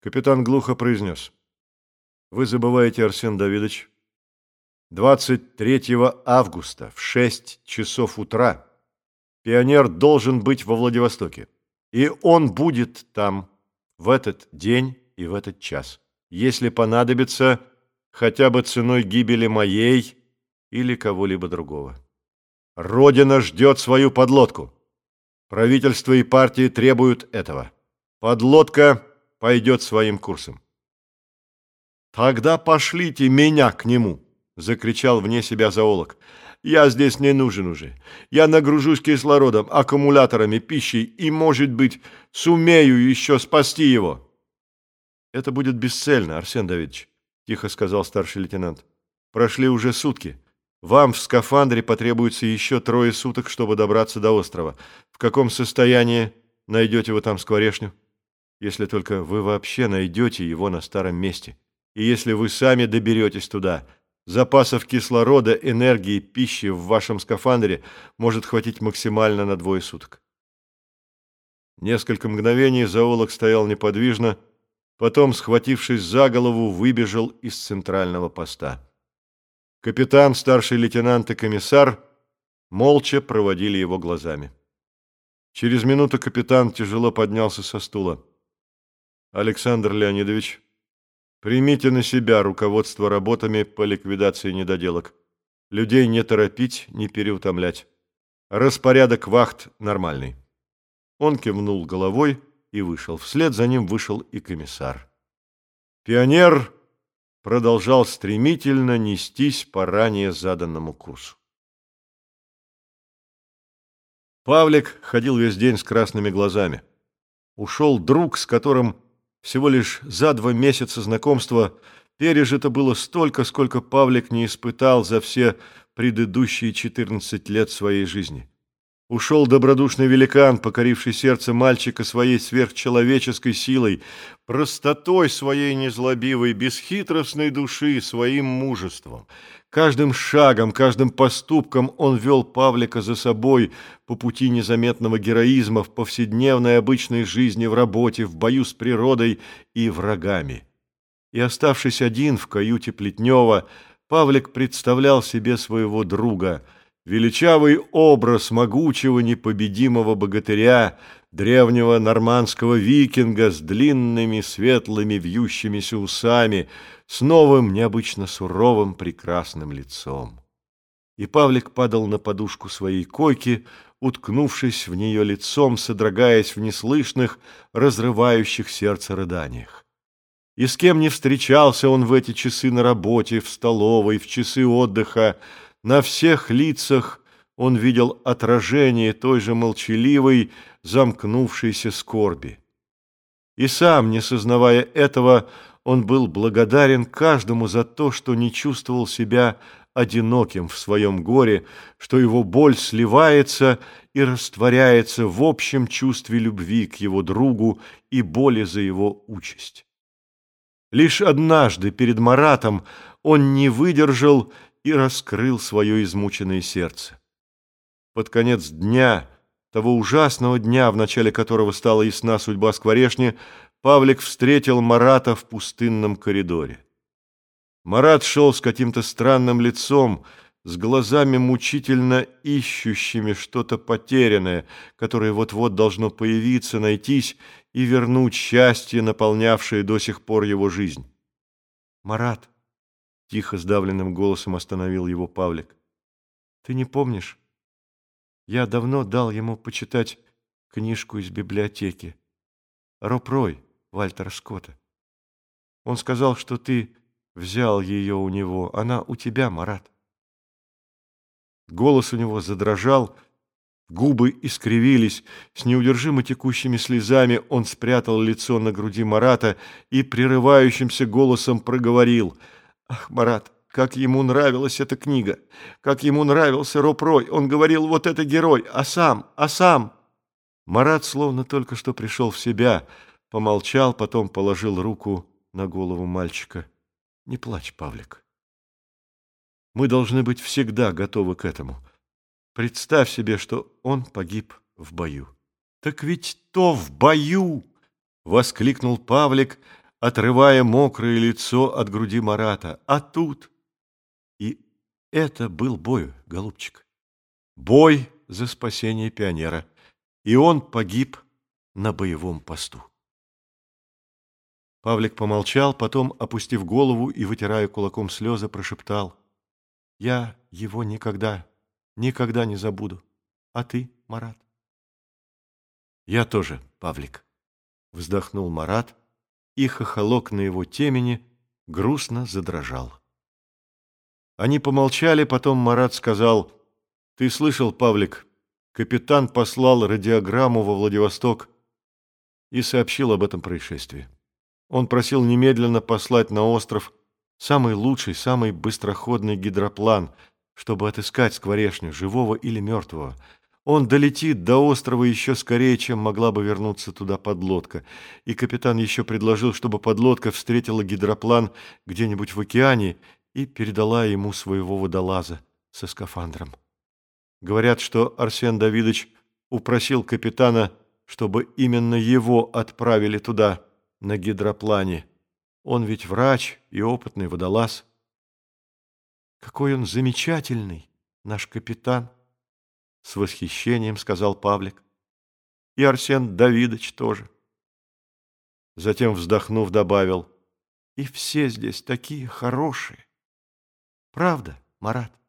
Капитан глухо произнес. Вы забываете, Арсен Давидович, 23 августа в 6 часов утра пионер должен быть во Владивостоке. И он будет там в этот день и в этот час. Если понадобится, хотя бы ценой гибели моей или кого-либо другого. Родина ждет свою подлодку. Правительство и партии требуют этого. Подлодка пойдет своим курсом. «Тогда пошлите меня к нему!» — закричал вне себя зоолог. «Я здесь не нужен уже. Я нагружусь кислородом, аккумуляторами, пищей и, может быть, сумею еще спасти его». «Это будет бесцельно, Арсен Давидович», — тихо сказал старший лейтенант. «Прошли уже сутки. Вам в скафандре потребуется еще трое суток, чтобы добраться до острова. В каком состоянии найдете вы там скворечню? Если только вы вообще найдете его на старом месте» и если вы сами доберетесь туда, запасов кислорода, энергии, пищи в вашем скафандре может хватить максимально на двое суток. Несколько мгновений зоолог стоял неподвижно, потом, схватившись за голову, выбежал из центрального поста. Капитан, старший лейтенант и комиссар молча проводили его глазами. Через минуту капитан тяжело поднялся со стула. «Александр Леонидович», Примите на себя руководство работами по ликвидации недоделок. Людей не торопить, не переутомлять. Распорядок вахт нормальный. Он кивнул головой и вышел. Вслед за ним вышел и комиссар. Пионер продолжал стремительно нестись по ранее заданному курсу. Павлик ходил весь день с красными глазами. Ушел друг, с которым всего лишь за два месяца знакомства пережито было столько, сколько Павлик не испытал за все предыдущие 14 лет своей жизни. Ушел добродушный великан, покоривший сердце мальчика своей сверхчеловеческой силой, простотой своей незлобивой, бесхитростной души, своим мужеством. Каждым шагом, каждым поступком он вел Павлика за собой по пути незаметного героизма в повседневной обычной жизни, в работе, в бою с природой и врагами. И оставшись один в каюте Плетнева, Павлик представлял себе своего друга – величавый образ могучего непобедимого богатыря, древнего нормандского викинга с длинными светлыми вьющимися усами, с новым необычно суровым прекрасным лицом. И Павлик падал на подушку своей койки, уткнувшись в нее лицом, содрогаясь в неслышных, разрывающих сердце рыданиях. И с кем не встречался он в эти часы на работе, в столовой, в часы отдыха, на всех лицах он видел отражение той же молчаливой, замкнувшейся скорби. И сам, не сознавая этого, он был благодарен каждому за то, что не чувствовал себя одиноким в своем горе, что его боль сливается и растворяется в общем чувстве любви к его другу и боли за его участь. Лишь однажды перед Маратом он не выдержал и раскрыл свое измученное сердце. Под конец дня, того ужасного дня, в начале которого стала ясна судьба скворешни, Павлик встретил Марата в пустынном коридоре. Марат шел с каким-то странным лицом, с глазами мучительно ищущими что-то потерянное, которое вот-вот должно появиться, найтись и вернуть счастье, наполнявшее до сих пор его жизнь. «Марат», Тихо, сдавленным голосом остановил его Павлик. «Ты не помнишь? Я давно дал ему почитать книжку из библиотеки. Ропрой Вальтера Скотта. Он сказал, что ты взял ее у него. Она у тебя, Марат». Голос у него задрожал, губы искривились, с неудержимо текущими слезами он спрятал лицо на груди Марата и прерывающимся голосом проговорил — Ах, Марат, как ему нравилась эта книга, как ему нравился Ропрой. Он говорил, вот это герой, а сам, а сам. Марат словно только что пришел в себя, помолчал, потом положил руку на голову мальчика. Не плачь, Павлик. Мы должны быть всегда готовы к этому. Представь себе, что он погиб в бою. Так ведь то в бою! Воскликнул Павлик, отрывая мокрое лицо от груди Марата. А тут... И это был бой, голубчик. Бой за спасение пионера. И он погиб на боевом посту. Павлик помолчал, потом, опустив голову и вытирая кулаком слезы, прошептал. «Я его никогда, никогда не забуду. А ты, Марат?» «Я тоже, Павлик», — вздохнул Марат, и хохолок на его темени грустно задрожал. Они помолчали, потом Марат сказал, «Ты слышал, Павлик, капитан послал радиограмму во Владивосток и сообщил об этом происшествии. Он просил немедленно послать на остров самый лучший, самый быстроходный гидроплан, чтобы отыскать скворечню, живого или мертвого. Он долетит до острова еще скорее, чем могла бы вернуться туда подлодка. И капитан еще предложил, чтобы подлодка встретила гидроплан где-нибудь в океане и передала ему своего водолаза со скафандром. Говорят, что Арсен Давидович упросил капитана, чтобы именно его отправили туда, на гидроплане. Он ведь врач и опытный водолаз. Какой он замечательный, наш капитан, с восхищением сказал Павлик. И Арсен Давидович тоже. Затем, вздохнув, добавил, и все здесь такие хорошие. Правда, Марат?